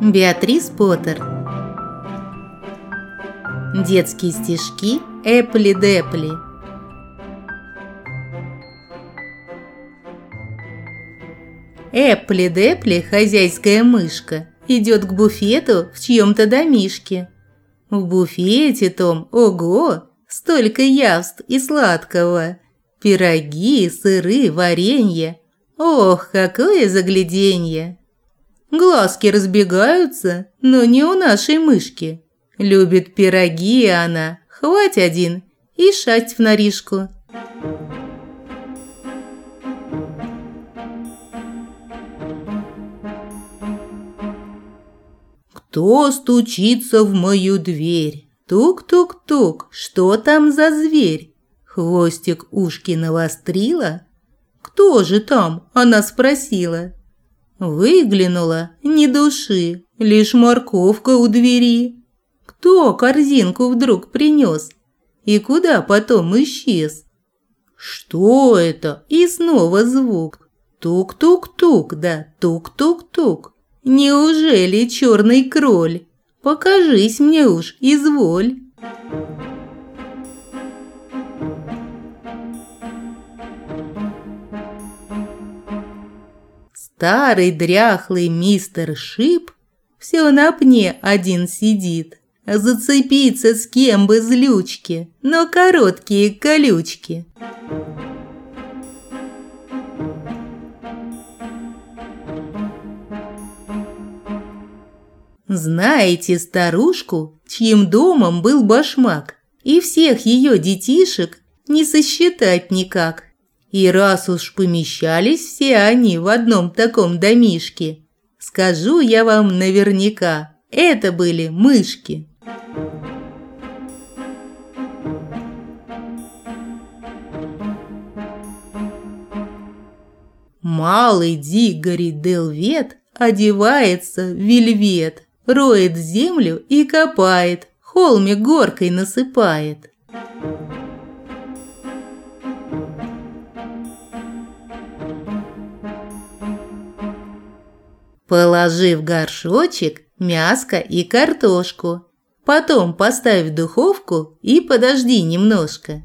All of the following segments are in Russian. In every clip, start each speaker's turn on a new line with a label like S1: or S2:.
S1: Беатрис Поттер Детские стишки Эпли-депли Эпли-депли, хозяйская мышка, идет к буфету в чьем-то домишке. В буфете том, ого, столько явств и сладкого. Пироги, сыры, варенье. Ох, какое загляденье! Глазки разбегаются, но не у нашей мышки. Любит пироги она, хвать один и шасть в норишку. Кто стучится в мою дверь? Тук-тук-тук, что там за зверь? Хвостик ушки навострила? Кто же там? Она спросила. Выглянула, ни души, лишь морковка у двери. Кто корзинку вдруг принес? И куда потом исчез? Что это? И снова звук. Тук-тук-тук, да тук-тук-тук. Неужели черный кроль? Покажись мне уж, изволь. Старый дряхлый мистер Шип все на пне один сидит. Зацепиться с кем бы злючки, но короткие колючки. Знаете старушку, чьим домом был башмак, и всех ее детишек не сосчитать никак. И раз уж помещались все они в одном таком домишке, скажу я вам наверняка, это были мышки. Малый Дигори Делвет одевается в вельвет, роет землю и копает, холмик горкой насыпает. Положив горшочек, мяско и картошку. Потом поставь в духовку и подожди немножко.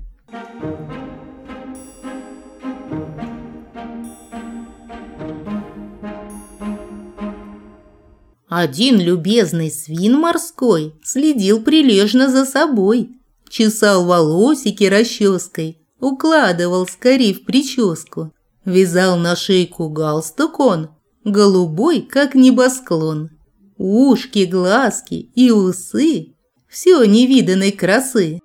S1: Один любезный свин морской следил прилежно за собой, чесал волосики расческой, укладывал скорее в прическу, вязал на шейку галстук он, голубой, как небосклон. Ушки, глазки и усы – все невиданной красы.